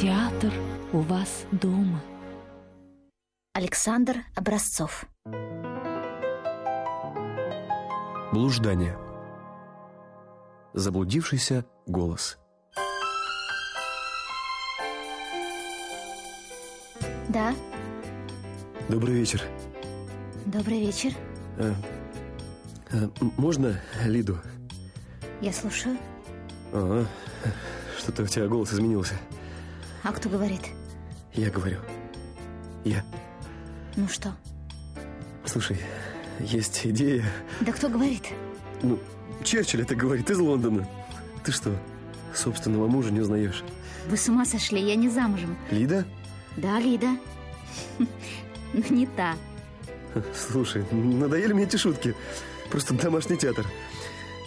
Театр у вас дома. Александр Образцов Блуждание. Заблудившийся голос. Да, Добрый вечер. добрый вечер А, а, можно Лиду? Я слушаю Ага. Что-то у тебя голос изменился. А кто говорит? Я говорю. Я. Ну что? Слушай, есть идея. Да кто говорит? Ну, Черчилль это говорит из Лондона. Ты что, собственного мужа не узнаешь? Вы с ума сошли, я не замужем Лида? Да, Лида Ну не та Слушай, надоели мне эти шутки. Просто домашний театр.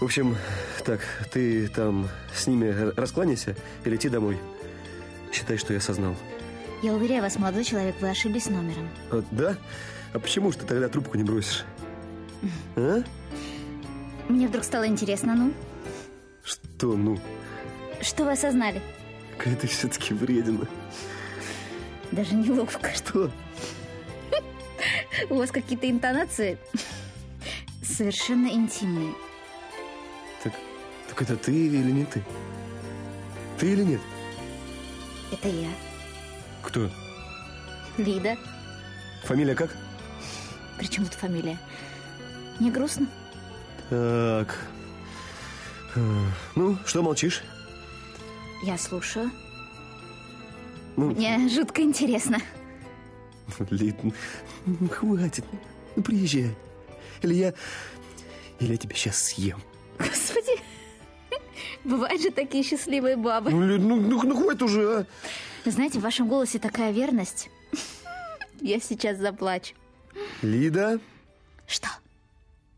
В общем, так, ты там с ними раскланяйся и лети домой. Считай, что я осознал. Я уверяю вас, молодой человек, вы ошиблись номером А, да? А почему ж ты тогда трубку не бросишь? А? Мне вдруг стало интересно, ну? Что, ну? Что вы осознали? Какая ты все-таки вредина. Даже неловко Что? У вас какие-то интонации совершенно интимные Так, так это ты или не ты? Ты или нет? Это я, Кто? Лида Фамилия как? Причем тут фамилия? Не грустно? Так. Ну, что молчишь? Я слушаю Ну, Мне жутко интересно Лид, ну, хватит. Ну, приезжай. Или я... Или я тебя сейчас съем. Господи Бывают же такие счастливые бабы Ну, ну, ну, ну хватит уже, а. Вы знаете, в вашем голосе такая верность Я сейчас заплачу Лида, Что?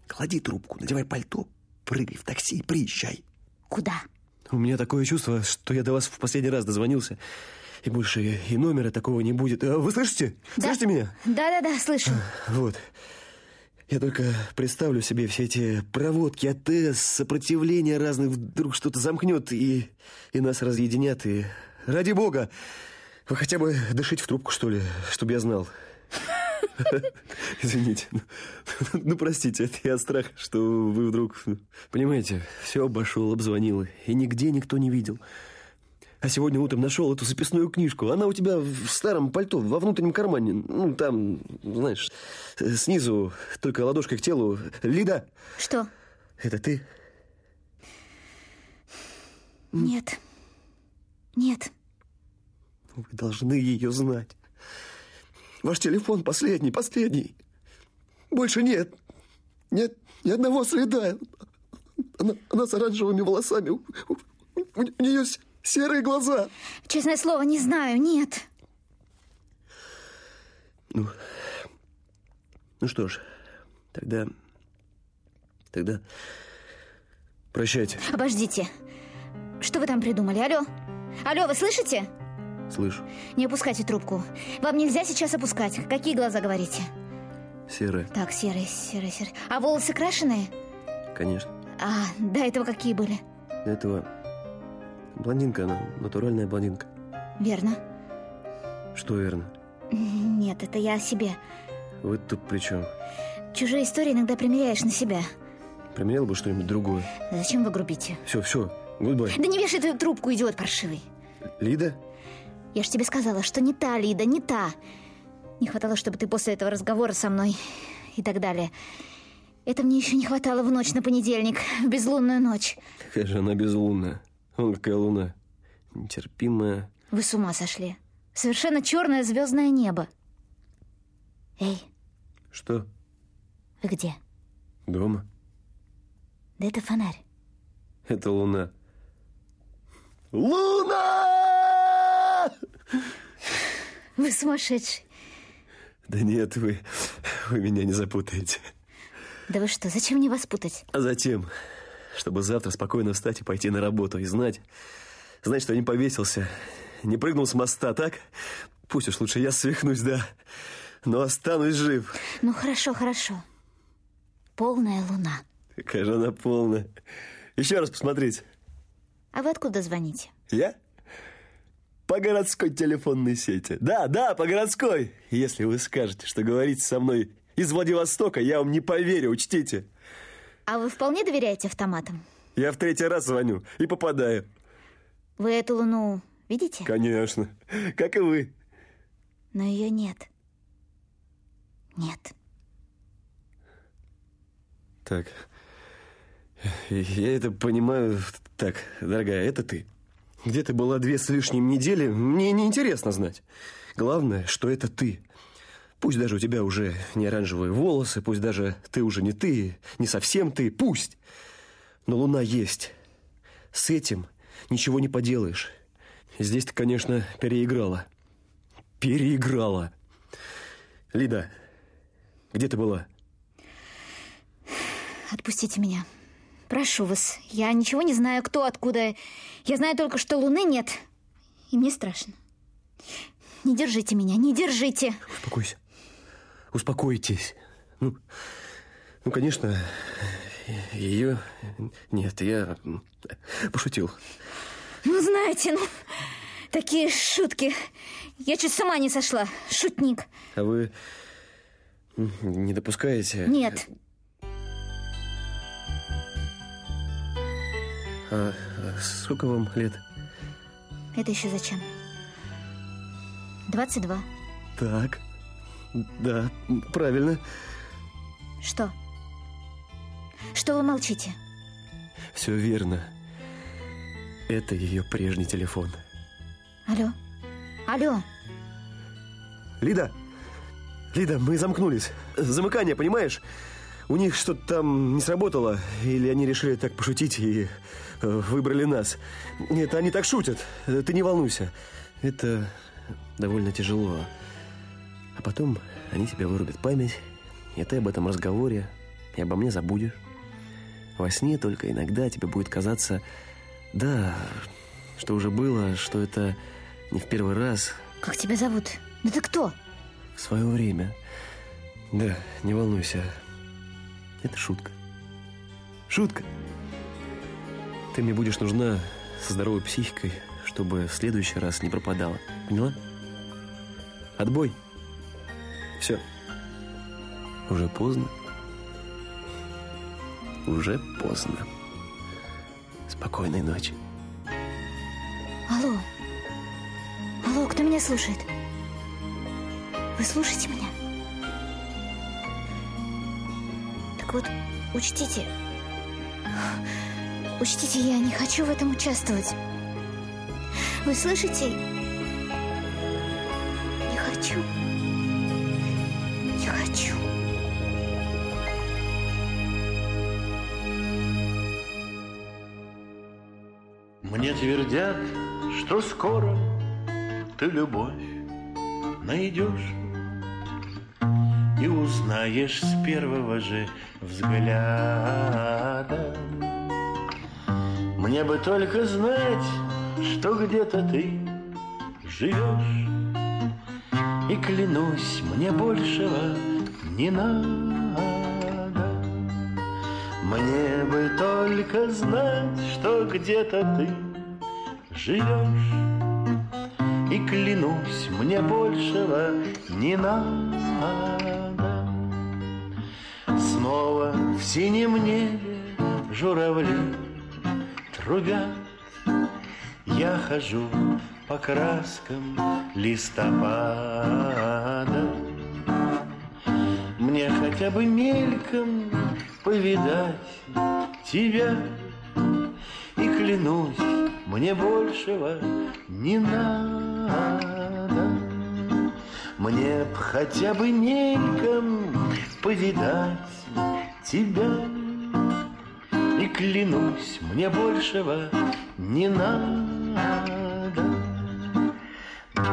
клади трубку, надевай пальто, прыгай в такси и приезжай. Куда? У меня такое чувство, что я до вас в последний раз дозвонился. И больше и номера такого не будет. А Вы слышите? Да. Слышите меня? Да-да-да, слышу Вот. Я только представлю себе все эти проводки, АТС, сопротивление разных, вдруг что-то замкнет и, и нас разъединят, и... Ради бога! Вы хотя бы дышите в трубку, что ли, чтобы я знал. Извините. Ну, Ну, простите, это я от страха, что вы вдруг... Понимаете, все обошел, обзвонил, и нигде никто не видел. А сегодня утром нашел эту записную книжку. Она у тебя в старом пальто, во внутреннем кармане. Ну, там, знаешь, снизу, только ладошкой к телу. Лида, Что? это ты? Нет Нет Вы должны ее знать. Ваш телефон последний, последний. Больше нет. Нет ни одного следа. Она, она с оранжевыми волосами. У, у- у нее серые глаза. Честное слово, не знаю, нет Ну, ну что ж, тогда... Тогда... Прощайте. Обождите Что вы там придумали? Алло? Алло, вы слышите? Слышу. Не опускайте трубку Вам нельзя сейчас опускать Какие глаза говорите? Серая, Так, серые, серые, серые А волосы крашеные? конечно. А, до этого какие были? Этого... Блондинка она, натуральная блондинка. Верно Что верно? Нет, это я о себе Вы тут при чем? Чужие истории иногда примеряешь на себя Примерял бы что-нибудь другое. Зачем вы грубите? Все, все, гудбай. Да не вешай эту трубку, идиот паршивый Лида? Я ж тебе сказала, что не та, Лида, не та Не хватало, чтобы ты после этого разговора со мной и так далее Это мне еще не хватало в ночь на понедельник В безлунную ночь Какая же она безлунная. Вон какая луна. Нетерпимая. Вы с ума сошли Совершенно черное звездное небо Эй, Что? вы где? Дома? Да это фонарь Это луна. Луна! Вы сумасшедший Да нет, вы, вы меня не запутаете. Да вы что, зачем мне вас путать? А затем, чтобы завтра спокойно встать и пойти на работу и знать, знать, что я не повесился, не прыгнул с моста, так? Пусть уж лучше я свихнусь, да, но останусь жив. Ну хорошо, хорошо Полная луна Какая же она полная. Еще раз посмотреть. А вы откуда звоните? Я? по городской телефонной сети. Да, да, по городской. Если вы скажете, что говорите со мной из Владивостока, я вам не поверю, учтите. А вы вполне доверяете автоматам? Я в третий раз звоню и попадаю. Вы эту луну видите? Конечно, как и вы. Но ее нет. Нет. Так, я это понимаю. Так, дорогая, это ты. Где ты была две с лишним недели, мне не интересно знать. Главное, что это ты. Пусть даже у тебя уже не оранжевые волосы, пусть даже ты уже не ты, не совсем ты, пусть. Но луна есть. С этим ничего не поделаешь. Здесь ты, конечно, переиграла. Переиграла. Лида, где ты была? Отпустите меня. Прошу вас. Я ничего не знаю, кто, откуда. Я знаю только, что луны нет. И мне страшно. Не держите меня, не держите. Успокойся. Успокойтесь. Ну, ну конечно, ее нет. Я пошутил. Ну, знаете, ну, такие шутки. Я чуть сама не сошла. Шутник. А вы не допускаете? Нет. А сколько вам лет? Это еще зачем? 22. Так. Да, правильно. Что? Что вы молчите? Все верно. Это ее прежний телефон. Алло? Алло? Лида! Лида, мы замкнулись. Замыкание, понимаешь? У них что-то там не сработало, или они решили так пошутить и э, выбрали нас. Нет, они так шутят. Ты не волнуйся. Это довольно тяжело. Потом они тебе вырубят память, и ты об этом разговоре и обо мне забудешь. Во сне только иногда тебе будет казаться, да, что уже было, что это не в первый раз. Как тебя зовут? Да ты кто? В свое время. Да, не волнуйся. Это шутка. Шутка. Ты мне будешь нужна со здоровой психикой, чтобы в следующий раз не пропадала. Поняла? Отбой. Все. Уже поздно. Уже поздно. Спокойной ночи. Алло. Алло, кто меня слушает? Вы слушаете меня? Так вот, учтите. Учтите, я не хочу в этом участвовать. Вы слышите? Не хочу. Твердят, что скоро ты любовь найдешь. И узнаешь с первого же взгляда. Мне бы только знать, что где-то ты живешь. И клянусь, мне большего не надо. Мне бы только знать, что где-то ты живешь. И клянусь, мне большего не надо. Снова в синем небе журавли трубят. Я хожу по краскам листопада. Мне хотя бы мельком повидать тебя. И клянусь, мне большего не надо. Мне б хотя бы мельком повидать тебя. И клянусь, мне большего не надо.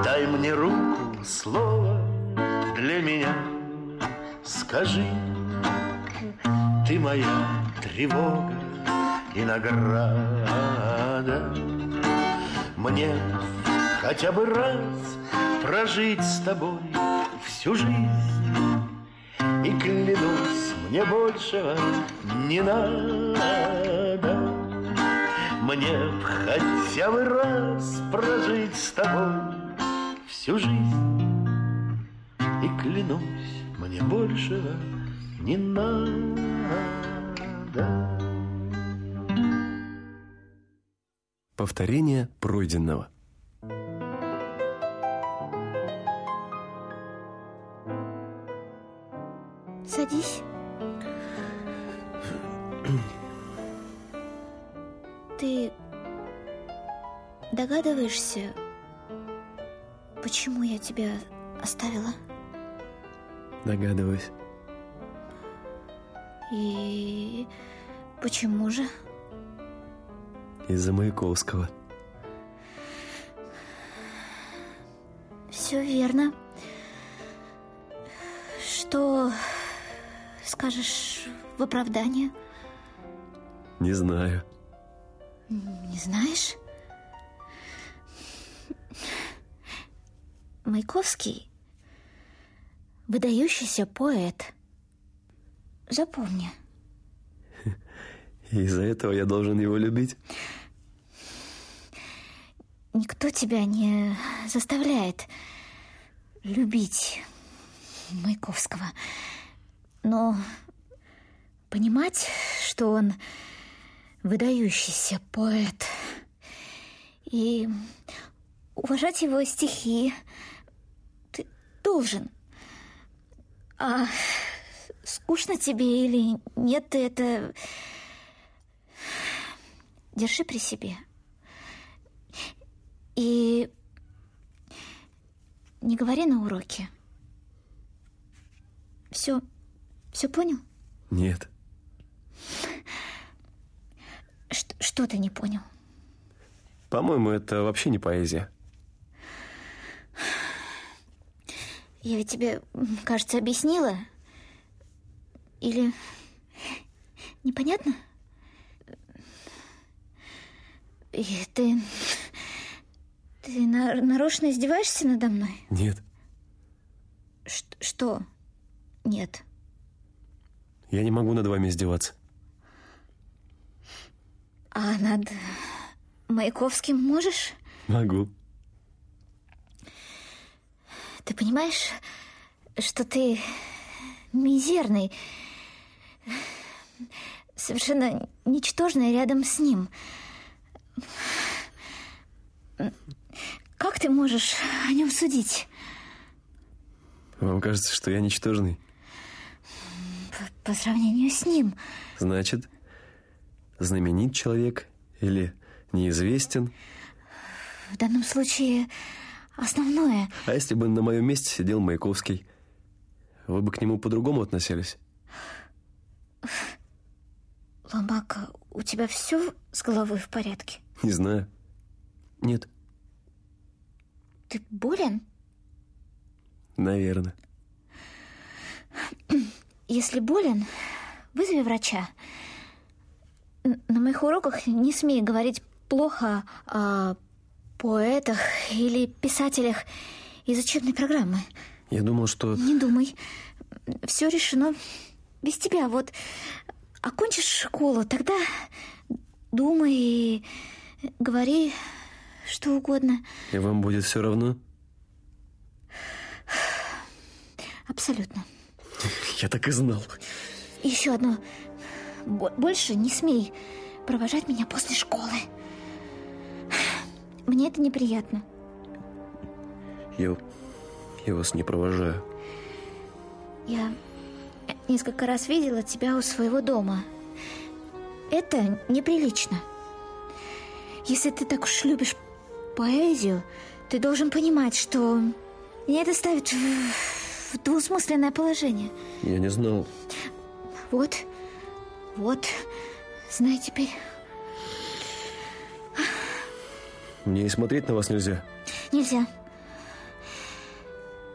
Дай мне руку, слово для меня. Скажи, ты моя тревога и награда. Мне хотя бы раз прожить с тобой всю жизнь. И клянусь, мне большего не надо. Мне хотя бы раз прожить с тобой всю жизнь. И клянусь, мне большего не надо Повторение пройденного. Садись. Ты догадываешься, почему я тебя оставила? Догадываюсь. И почему же? Из-за Маяковского. Все верно. Что скажешь в оправдание? Не знаю. Не знаешь? Маяковский – выдающийся поэт. Запомни. Из-за этого я должен его любить? Никто тебя не заставляет любить Маяковского. Но понимать, что он выдающийся поэт, и уважать его стихи ты должен. А скучно тебе или нет, это держи при себе. И не говори на уроке. Все, все понял? Нет. Что, что ты не понял? По-моему, это вообще не поэзия. Я ведь тебе, кажется, объяснила. Или непонятно? И ты... Ты на- нарочно издеваешься надо мной? Нет. Ш- что? Нет. Я не могу над вами издеваться. А над Маяковским можешь? Могу. Ты понимаешь, что ты мизерный, совершенно ничтожный рядом с ним. Как ты можешь о нем судить? Вам кажется, что я ничтожный? По, по сравнению с ним. Значит, знаменит человек или неизвестен? В данном случае основное. А если бы на моем месте сидел Маяковский, вы бы к нему по-другому относились? Ломака, у тебя все с головой в порядке? Не знаю. Нет, Ты болен? наверное. Если болен, вызови врача. На моих уроках не смей говорить плохо о поэтах или писателях из учебной программы. Я думал, что... Не думай. Все решено без тебя. Вот окончишь школу, тогда думай и говори что угодно. И вам будет все равно? Абсолютно. Я так и знал. И еще одно. Бо- больше не смей провожать меня после школы. Мне это неприятно. Я... Я вас не провожаю. Я несколько раз видела тебя у своего дома. Это неприлично. Если ты так уж любишь поэзию, ты должен понимать, что меня это ставит в, в двусмысленное положение. Я не знал. Вот, вот, знай теперь. Мне и смотреть на вас нельзя. Нельзя.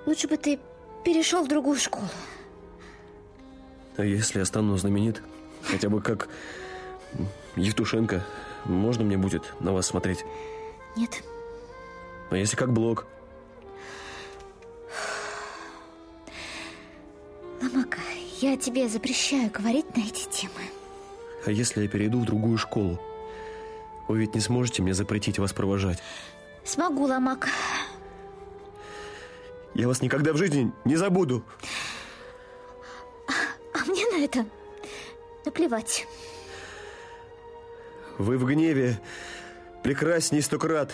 Лучше бы ты перешел в другую школу. А если я стану знаменит, хотя бы как Евтушенко, можно мне будет на вас смотреть? Нет, А если как Блок? Ломака, я тебе запрещаю говорить на эти темы. А если я перейду в другую школу? Вы ведь не сможете мне запретить вас провожать? Смогу, Ломака. Я вас никогда в жизни не забуду. А мне на это наплевать. Вы в гневе прекрасней сто крат.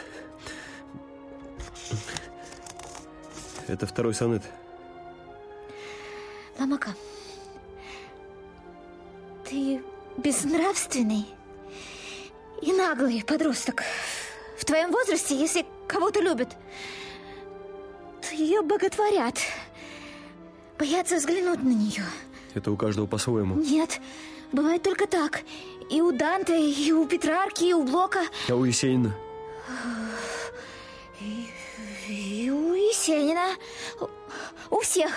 Это второй сонет. Ломака, ты безнравственный и наглый подросток. В твоем возрасте, если кого-то любят, то ее боготворят. Боятся взглянуть на нее. Это у каждого по-своему. Нет, бывает только так. И у Данте, и у Петрарки, и у Блока, А у Есенина? и у Есенина. У, всех,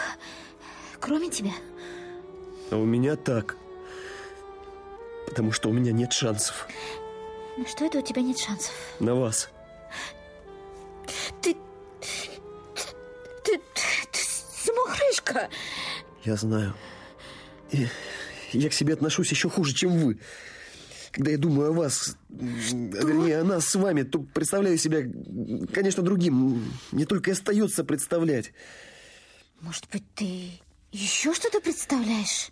кроме тебя. А у меня так. Потому что у меня нет шансов. На что это у тебя нет шансов? На вас. Ты... Ты... Ты самохрышка. Я знаю. Я к себе отношусь еще хуже, чем вы. Когда я думаю о вас, м, вернее, о нас с вами, то представляю себя, конечно, другим. Мне только и остается представлять. Может быть, ты еще что-то представляешь?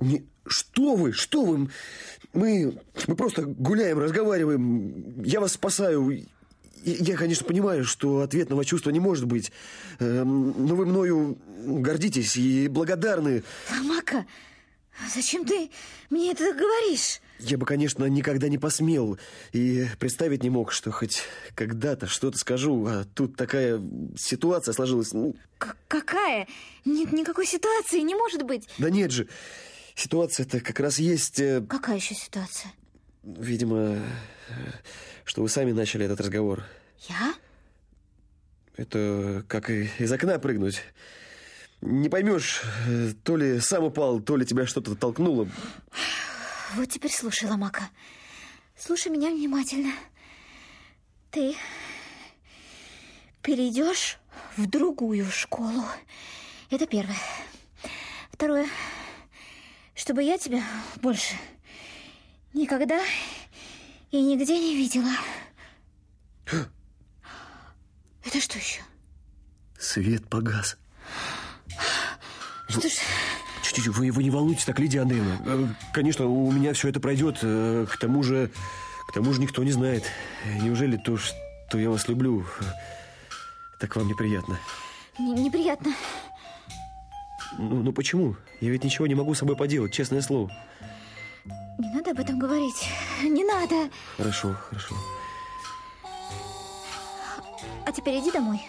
Не, что вы, что вы? Мы, мы просто гуляем, разговариваем. Я вас спасаю. Я, конечно, понимаю, что ответного чувства не может быть. Эм, Но вы мною гордитесь и благодарны. Ломака, зачем ты мне это говоришь? Я бы, конечно, никогда не посмел и представить не мог, что хоть когда-то что-то скажу, а тут такая ситуация сложилась. Ну, К- какая? Нет никакой ситуации, не может быть. да нет же, ситуация-то как раз есть, э, Какая еще ситуация? видимо, что вы сами начали этот разговор. Я? Это как из окна прыгнуть. Не поймешь, э, то ли сам упал, то ли тебя что-то толкнуло. Вот теперь слушай, Ломака. Слушай меня внимательно. Ты перейдешь в другую школу. Это первое. Второе. Чтобы я тебя больше никогда и нигде не видела. Это что еще? Свет погас. Что ж, Чуть-чуть, вы, вы не волнуйтесь так, Лидия Андреевна. Э, Конечно, у меня все это пройдет. Э, К тому же, к тому же никто не знает. Неужели то, что я вас люблю, э, так вам неприятно? не- неприятно. Ну, ну почему? Я ведь ничего не могу с собой поделать, честное слово. Не надо об этом говорить. Не надо. Хорошо, хорошо. А теперь иди домой.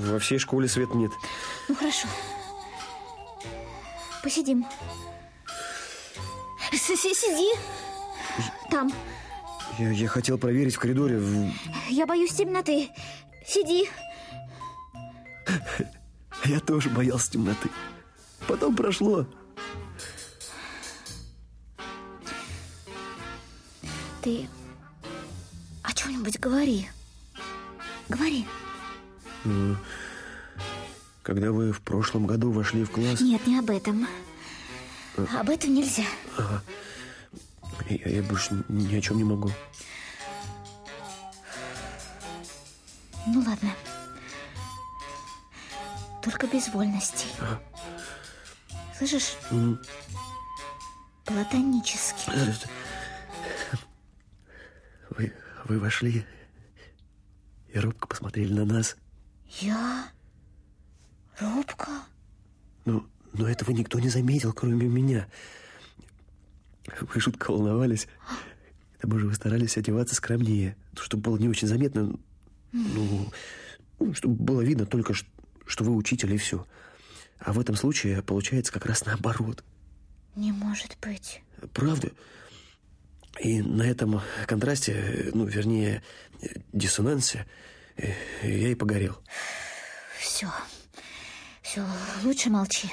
Во всей школе света нет. Ну хорошо. Посидим. С- с- Сиди. Там. Я, я хотел проверить в коридоре. в- Я боюсь темноты. Сиди. Я тоже боялся темноты. Потом прошло. Ты о чем-нибудь говори. Говори. Когда вы в прошлом году вошли в класс, Нет, не об этом. Об этом нельзя. я, я больше ни о чем не могу. Ну ладно. Только без вольностей. Слышишь? Платонически. Вы, вы вошли и робко посмотрели на нас. Я? Робко? Ну, но этого никто не заметил, кроме меня. Вы жутко волновались. К тому же вы старались одеваться скромнее, чтобы было не очень заметно. Ну, чтобы было видно только, что вы учитель и все. А в этом случае получается как раз наоборот. Не может быть. Правда? И на этом контрасте, ну, вернее, диссонансе, э, я и погорел. Все. Все, лучше молчи.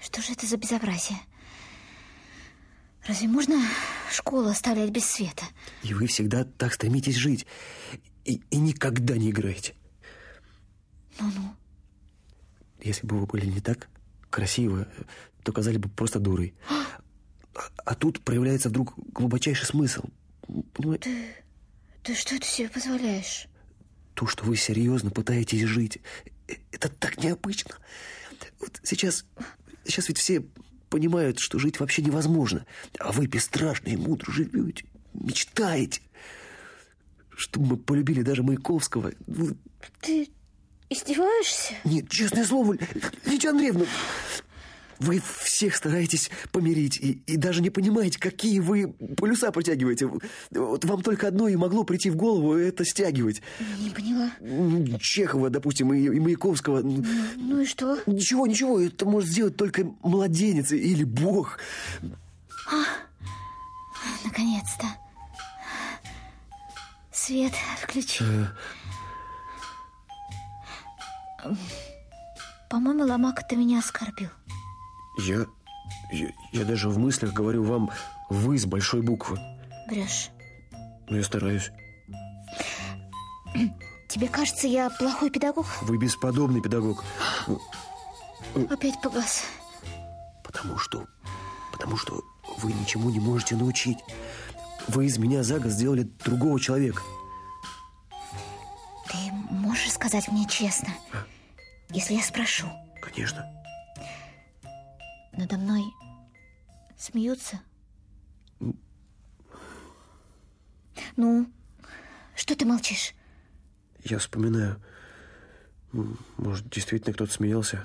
Что же это за безобразие? Разве можно школу оставлять без света? И вы всегда так стремитесь жить. И, и никогда не играете. Ну-ну. Если бы вы были не так красиво, то казали бы просто дурой. А, а тут проявляется вдруг глубочайший смысл. Понимаете? Ты, ты что ты себе позволяешь? То, что вы серьезно пытаетесь жить, э, это так необычно. Вот сейчас, сейчас ведь все понимают, что жить вообще невозможно. А вы бесстрашно и мудро живете, мечтаете. Чтобы мы полюбили даже Маяковского. Ты издеваешься? Нет, честное слово, Лидия Андреевна, вы всех стараетесь помирить и, и даже не понимаете, какие вы полюса протягиваете. Вот вам только одно и могло прийти в голову это стягивать. Не поняла. Чехова, допустим, и, и Маяковского. Ну, ну и что? Ничего, ничего, это может сделать только младенец или Бог. А, наконец-то. Свет включи. По-моему, Ломака, ты меня оскорбил. Я, я... Я даже в мыслях говорю вам «вы» с большой буквы. Врешь. Но я стараюсь. Тебе кажется, я плохой педагог? Вы бесподобный педагог. Опять погас. Потому что... Потому что вы ничему не можете научить. Вы из меня за год сделали другого человека. Ты можешь сказать мне честно, а? если я спрошу? Конечно надо мной смеются? Ну, что ты молчишь? Я вспоминаю. Может, действительно кто-то смеялся?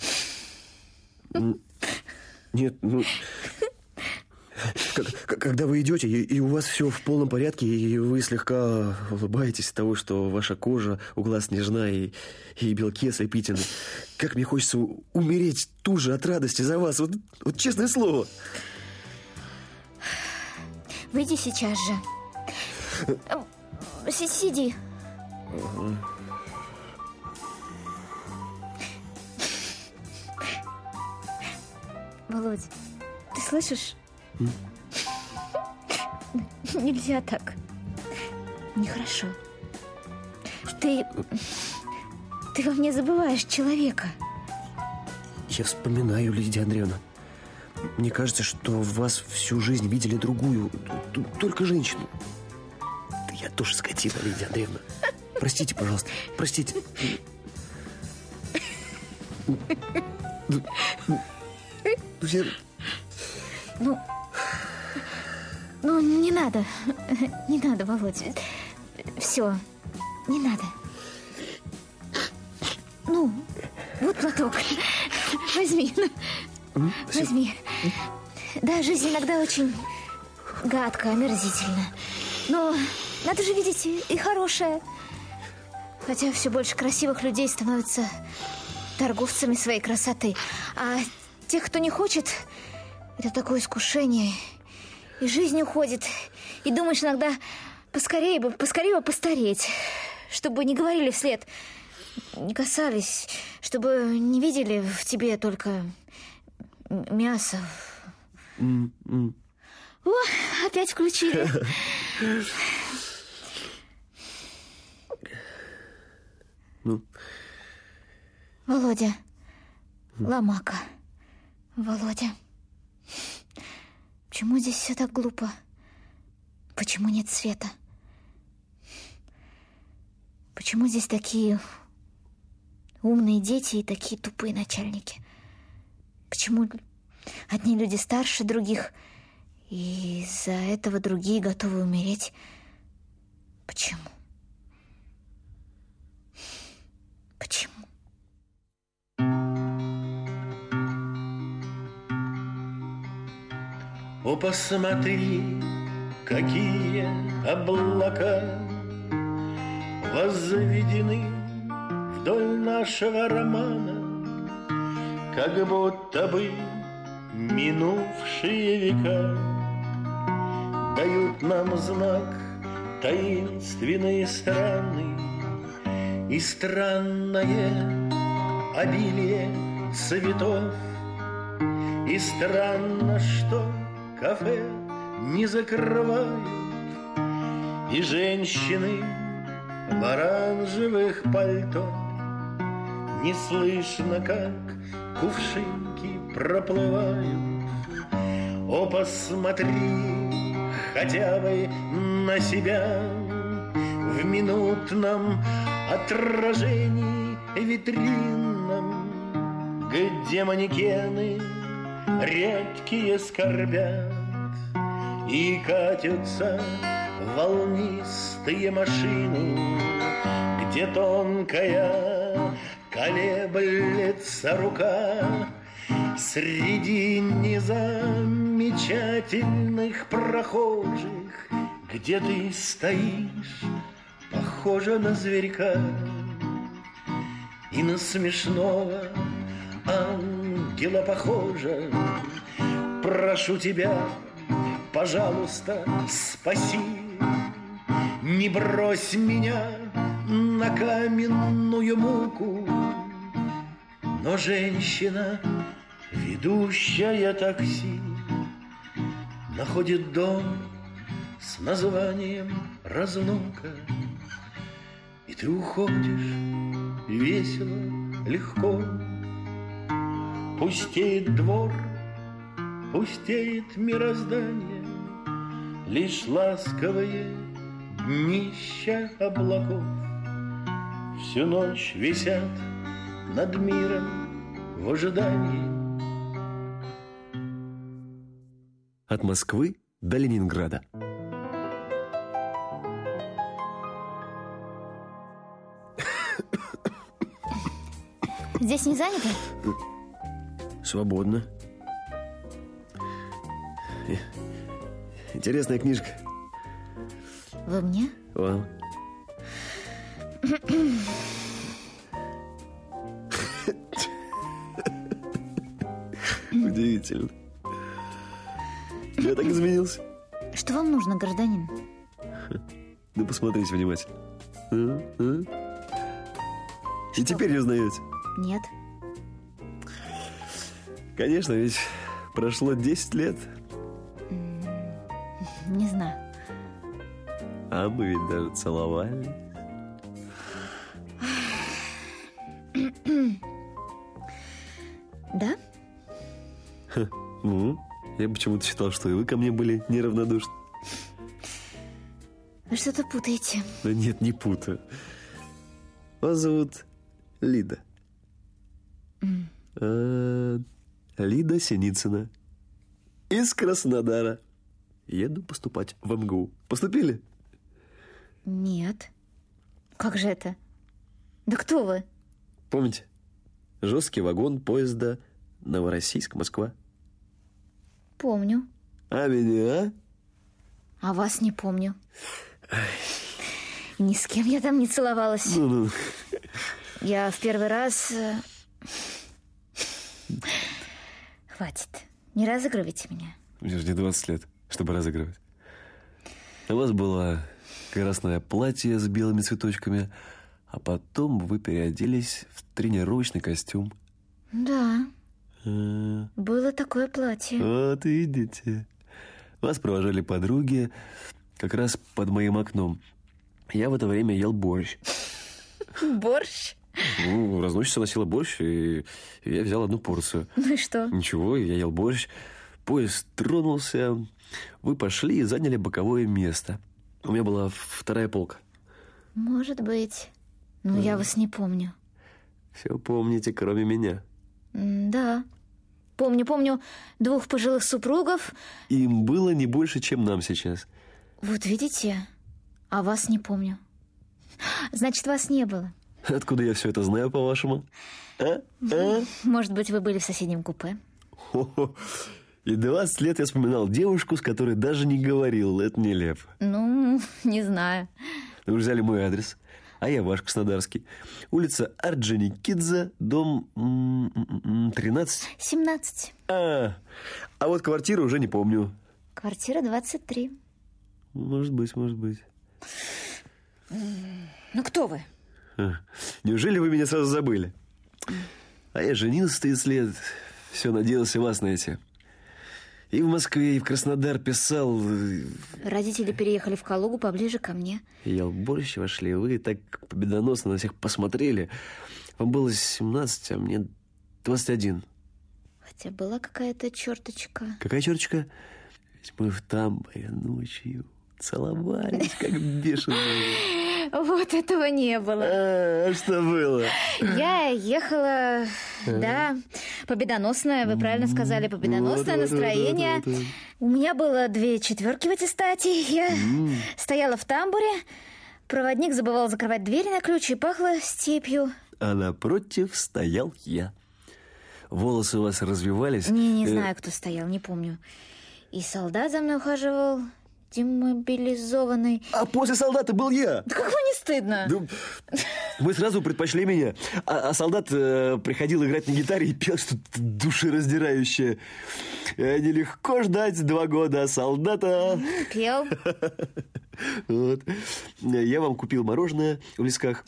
Нет, ну... Когда вы идете, и у вас все в полном порядке, и вы слегка улыбаетесь от того, что ваша кожа у глаз нежна, и, и белки ослепительны, как мне хочется умереть тут же от радости за вас. Вот, вот честное слово. Выйди сейчас же. Сиди. Володь, ты слышишь? Нельзя так. Нехорошо. Ты... Ты во мне забываешь человека. Я вспоминаю, Лидия Андреевна. Мне кажется, что в вас всю жизнь видели другую, только женщину. Да я тоже скотина, Лидия Андреевна. Простите, пожалуйста, простите. Ну, ну, надо. Не надо, Володя. Все, не надо. Ну, вот платок. Возьми. Возьми. Да, жизнь иногда очень гадко, омерзительно. Но надо же видеть и хорошее. Хотя все больше красивых людей становятся торговцами своей красоты. А тех, кто не хочет, это такое искушение – и жизнь уходит. И думаешь иногда, поскорее бы, поскорее бы постареть. Чтобы не говорили вслед, не касались, чтобы не видели в тебе только мясо. Mm -mm. О, опять включили. Ну? Володя. Ломака. Володя. Почему здесь все так глупо? Почему нет света? Почему здесь такие умные дети и такие тупые начальники? Почему одни люди старше других, и из-за этого другие готовы умереть? Почему? Почему? О, посмотри, какие облака Возведены вдоль нашего романа, Как будто бы минувшие века Дают нам знак таинственный и И странное обилие цветов. И странно, что кафе не закрывают, И женщины в оранжевых пальто Не слышно, как кувшинки проплывают. О, посмотри хотя бы на себя В минутном отражении витринном, Где манекены редкие скорбят И катятся волнистые машины, Где тонкая колеблется рука Среди незамечательных прохожих, Где ты стоишь, похожа на зверька И на смешного ангела похожа. Прошу тебя, пожалуйста, спаси, Не брось меня на каменную муку. Но женщина Ведущая такси находит дом с названием «Разлука». И ты уходишь весело, легко. Пустеет двор, пустеет мироздание, Лишь ласковые днища облаков Всю ночь висят над миром в ожидании От Москвы до Ленинграда. Здесь не занято? Свободно. Интересная книжка. Вы мне? Вам. Удивительно. Я так изменился. Что вам нужно, гражданин? Ну, посмотрите внимательно. А? А? И теперь не узнаете. Нет. Конечно, ведь прошло 10 лет. А мы ведь даже целовались. Да? Ну, я почему-то считал, что и вы ко мне были неравнодушны. Вы что-то путаете. Да нет, не путаю. Вас зовут Лида. А, Лида Синицына. Из Краснодара. Еду поступать в МГУ. Поступили? Нет. Как же это? Да кто вы? Помните? Жесткий вагон поезда Новороссийск-Москва. Помню. А меня? А вас не помню. Ни с кем я там не целовалась. Ну-ну. Я в первый раз... э, Хватит. Не разыгрывайте меня. Мне же не 20 лет, чтобы разыгрывать. У вас было красное платье с белыми цветочками, а потом вы переоделись в тренировочный костюм. Да, А, было такое платье. Вот видите. Вас провожали подруги как раз под моим окном. Я в это время ел борщ. Борщ? Ну, разносчица носила борщ, и я взял одну порцию. Ну и что? Ничего, я ел борщ. Поезд тронулся. Вы пошли и заняли боковое место. У меня была вторая полка. Может быть. Но я вас не помню. Все помните, кроме меня. Да. Помню, помню двух пожилых супругов. Им было не больше, чем нам сейчас. Вот видите, а вас не помню. Значит, вас не было. Откуда я все это знаю, по-вашему? А? А? Может быть, вы были в соседнем купе? Хо-хо. И 20 лет я вспоминал девушку, с которой даже не говорил. Это нелепо. Ну, не знаю. Вы взяли мой адрес, а я ваш краснодарский. Улица Орджоникидзе, дом м, м, м, 13. 17. А, а вот квартиру уже не помню. Квартира 23. Может быть, может быть. Ну, кто вы? А, Неужели вы меня сразу забыли? А я женился 30 лет, все надеялся вас найти. И в Москве, и в Краснодар писал, и Родители переехали в Калугу поближе ко мне. ел борщ, вошли вы, так победоносно на всех посмотрели. Вам было 17, а мне 21. Хотя была какая-то черточка. Какая черточка? Ведь мы в тамбуре ночью целовались, как бешеные. Вот этого не было. А, что было? Я ехала, да, победоносное, вы правильно сказали, победоносное настроение. У меня было две четверки в аттестате. Я стояла в тамбуре. Проводник забывал закрывать двери на ключ и пахло степью. А напротив стоял я. Волосы у вас развивались. Не, не Э, знаю, кто стоял, не помню. И солдат за мной ухаживал, демобилизованный. А после солдата был я. Да как вам не стыдно? Ну, Вы сразу предпочли меня, а, а солдат э, приходил играть на гитаре и пел что-то душераздирающее. Э, Нелегко ждать два года солдата. Пел. Вот. Я вам купил мороженое в лесках.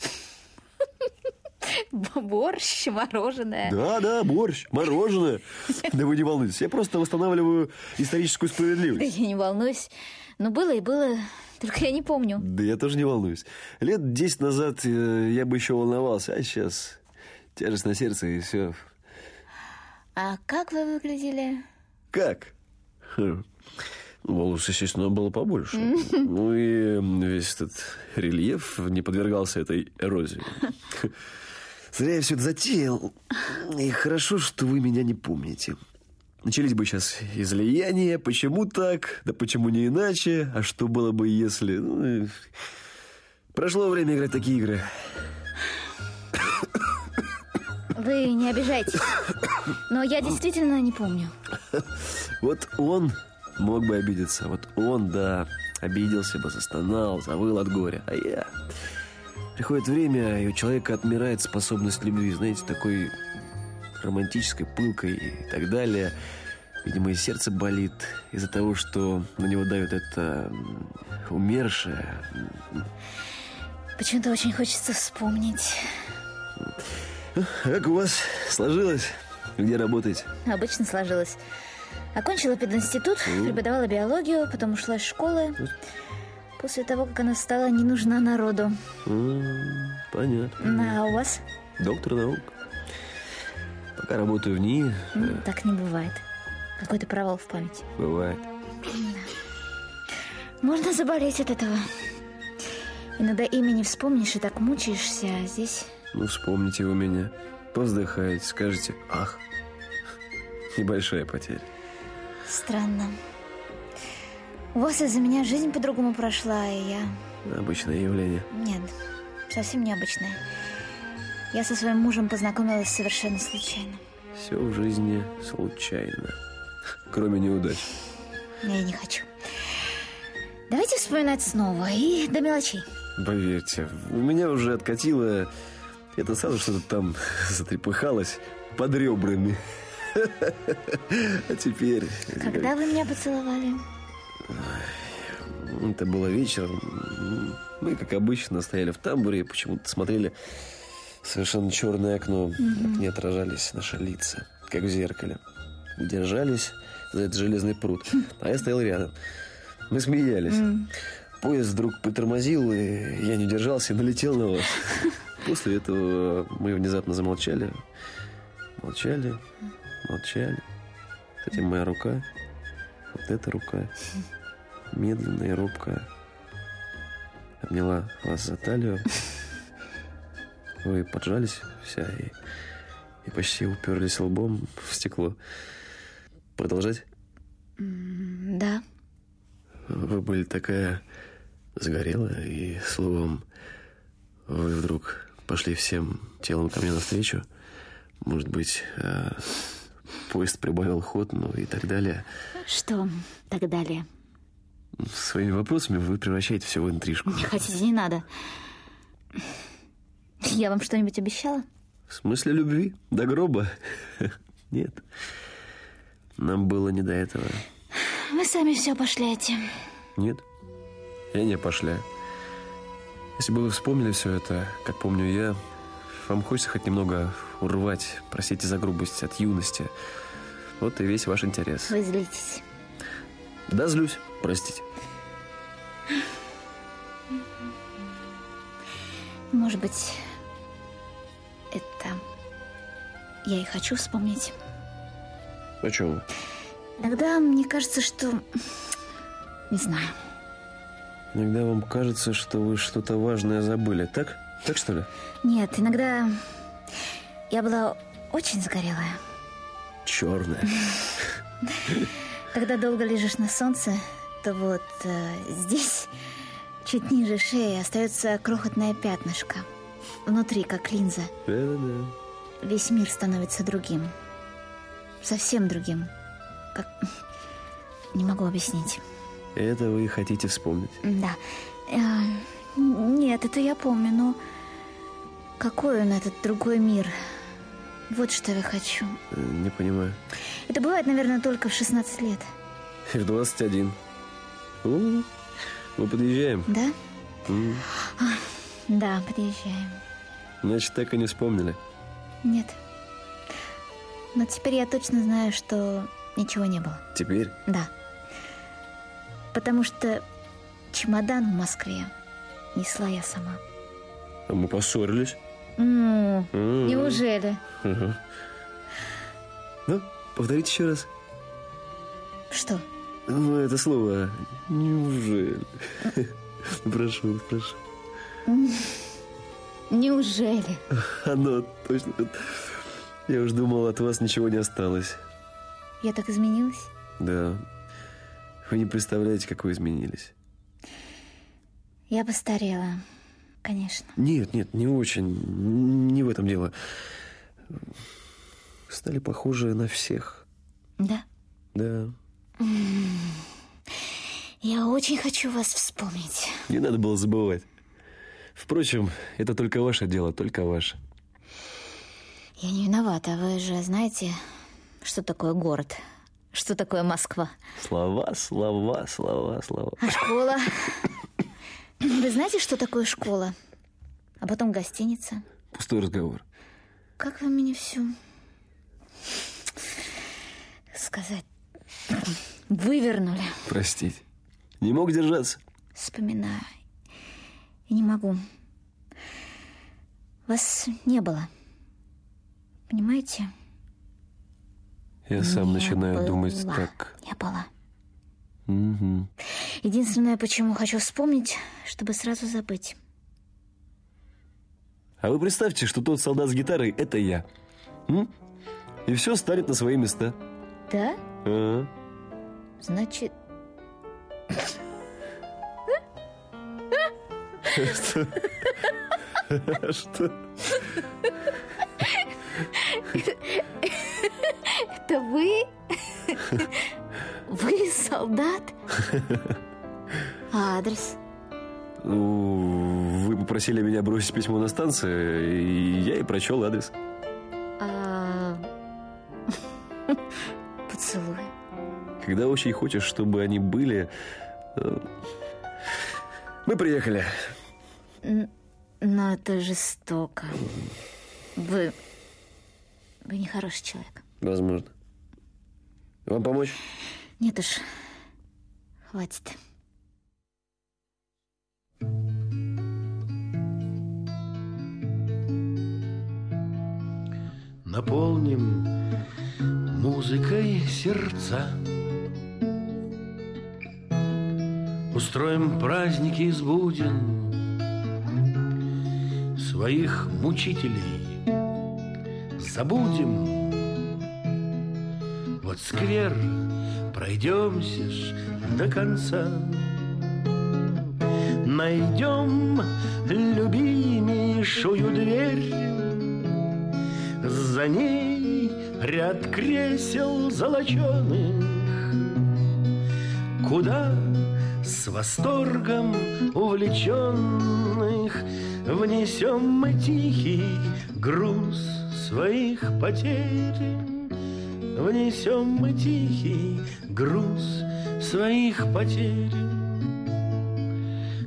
Борщ, мороженое. Да, да, борщ, мороженое. Да вы не волнуйтесь, я просто восстанавливаю историческую Да справедливость. я не волнуюсь. Но было и было, только я не помню. Да я тоже не волнуюсь. Лет десять назад э, я бы еще волновался, а сейчас тяжесть на сердце и все. А как вы выглядели? Как? Хм. Волос, естественно, было побольше. Ну и весь этот рельеф не подвергался этой эрозии. Зря я все это затеял. И хорошо, что вы меня не помните. Начались бы сейчас излияния, почему так, да почему не иначе, а что было бы, если... Ну, Прошло время играть такие игры. Вы не обижайтесь. Но я действительно не помню. Вот он мог бы обидеться. Вот он, да, обиделся бы, застонал, завыл от горя. А я... Приходит время, и у человека отмирает способность любви, знаете, такой романтической, пылкой и так далее. Видимо, и сердце болит из-за того, что на него давит это умершее. Почему-то очень хочется вспомнить. Как у вас сложилось? Где работаете? Обычно сложилось. Окончила пединститут, преподавала биологию, потом ушла из школы. После того, как она стала не нужна народу. М, Понятно. А у вас? Доктор наук. Пока работаю в НИИ, М, Так не бывает. Какой-то провал в памяти. бывает. Можно заболеть от этого. Иногда имя не вспомнишь и так мучаешься, а здесь... Ну, вспомните вы меня. Повздыхаете, скажете «Ах». Небольшая потеря. Странно. У вас из-за меня жизнь по-другому прошла, и я... Обычное явление. Нет, совсем необычная. Я со своим мужем познакомилась совершенно случайно. Все в жизни случайно. Кроме неудач. Я не хочу. Давайте вспоминать снова и до мелочей. Поверьте, у меня уже откатило... Это сразу что-то там затрепыхалось под ребрами. А теперь... Когда вы меня поцеловали? Это было вечером. Мы, как обычно, стояли в тамбуре и почему-то смотрели совершенно черное окно. В окне отражались наши лица, как в зеркале. Держались за этот железный пруд. А я стоял рядом. Мы смеялись. Поезд вдруг притормозил, и я не удержался и налетел на вас. После этого мы внезапно замолчали. Молчали, молчали. Затем моя рука, вот эта рука, медленно и робко обняла вас за талию. Вы поджались вся и, и почти уперлись лбом в стекло. Продолжать? Да. Вы были такая загорелая, и словом, вы вдруг пошли всем телом ко мне навстречу. Может быть, э, поезд прибавил ход, ну и так далее. Что так далее? Своими вопросами вы превращаете все в интрижку. Не хотите, не надо. Я вам что-нибудь обещала? В смысле любви? До гроба? Нет. Нам было не до этого. Вы сами все пошляете. Нет, я не пошляю. Если бы вы вспомнили все это, как помню я, вам хочется хоть немного урвать, простите за грубость, от юности. Вот и весь ваш интерес. Вы злитесь. Да, злюсь, простите. Может быть, это я и хочу вспомнить. О чем? Иногда мне кажется, что... Не знаю. Иногда вам кажется, что вы что-то важное забыли, так? Так что ли? Нет, иногда я была очень загорелая. Черное. Когда долго лежишь на солнце, то вот э, здесь, чуть ниже шеи, остается крохотное пятнышко. Внутри, как линза. Да-да-да. Весь мир становится другим. Совсем другим. Как... Не могу объяснить. Это вы хотите вспомнить. Да. Э, нет, это я помню, но... Какой он, этот другой мир? Вот что я хочу. Э, Не понимаю. Это бывает, наверное, только в 16 лет. В 21. У, Мы подъезжаем. Да? М, Да, подъезжаем. Значит, так и не вспомнили. Нет. Но теперь я точно знаю, что ничего не было. Теперь? Да. Потому что чемодан в Москве несла я сама. А Мы поссорились. М, М. Неужели? Ага. Ну, повторите еще раз. Что? Ну, это слово «неужели». Прошу, прошу. Неужели? Оно точно... Я уж думал, от вас ничего не осталось. Я так изменилась? Да. Вы не представляете, как вы изменились. Я постарела, конечно. Нет, нет, не очень. Не в этом дело. Стали похожи на всех. Да? Да. Я очень хочу вас вспомнить. Не надо было забывать. Впрочем, это только ваше дело, только ваше. Я не виновата. Вы же знаете, что такое город? Что такое Москва? Слова, слова, слова, слова. А школа? Вы знаете, что такое школа? А потом гостиница. Пустой разговор. Как вы меня всю... Сказать... Вывернули. Простите. Не мог держаться. Вспоминаю. И не могу. Вас не было. Понимаете? Я сам Не начинаю думать было. так. Не было. Мгм. Единственное, почему хочу вспомнить, чтобы сразу забыть. А вы представьте, что тот солдат с гитарой – это я. М? И все станет на свои места. Да? Ага. Значит, Что? Что? это вы? Вы солдат? А адрес? Вы попросили меня бросить письмо на станции, и я и прочел адрес. А... Поцелуй. Когда очень хочешь, чтобы они были... э, Мы приехали. Но это жестоко. Вы... Вы нехороший человек. Возможно. Вам помочь? Нет уж. Хватит. Наполним музыкой сердца Устроим праздники из буден Своих мучителей. Забудем. Вот сквер пройдемся ж до конца. Найдем любимейшую дверь. За ней ряд кресел золоченых, Куда с восторгом увлеченных Внесем мы тихий груз своих потерь. Внесем мы тихий груз своих потерь.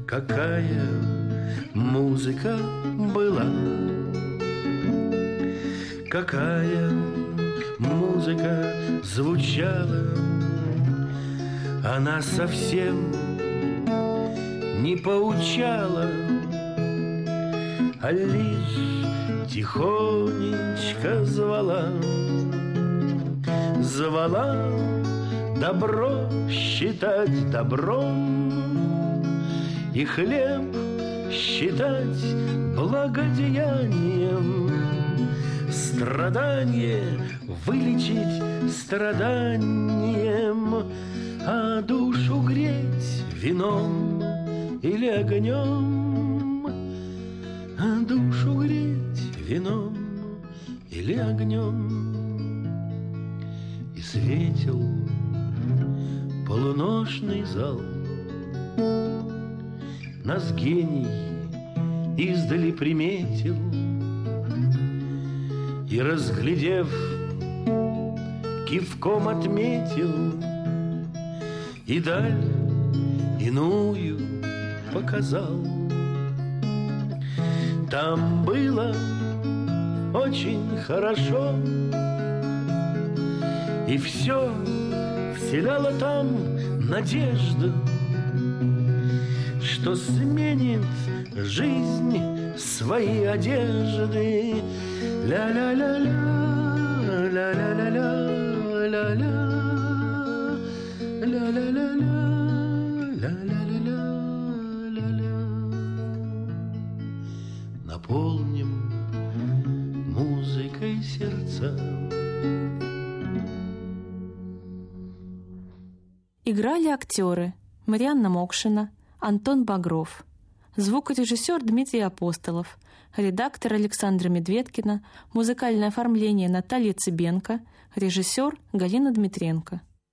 Какая музыка была Какая музыка звучала Она совсем не поучала А лишь тихонечко звала. Звала Добро считать добром И хлеб считать благодеянием. Страдание вылечить страданием А душу греть вином или огнем А душу греть вином или огнем. И светил полуношный зал Нас гений издали приметил. И, разглядев, кивком отметил И даль иную показал Там было очень хорошо. И все вселяло там надежду Что сменит жизнь свои одежды. Ля-ля-ля-ля, ля-ля-ля-ля, ля-ля Ля-ля-ля-ля, ля-ля-ля-ля, Играли актеры Марианна Мокшина, Антон Багров, звукорежиссер Дмитрий Апостолов, редактор Александра Медведкина, музыкальное оформление Наталья Цыбенко, режиссер Галина Дмитренко.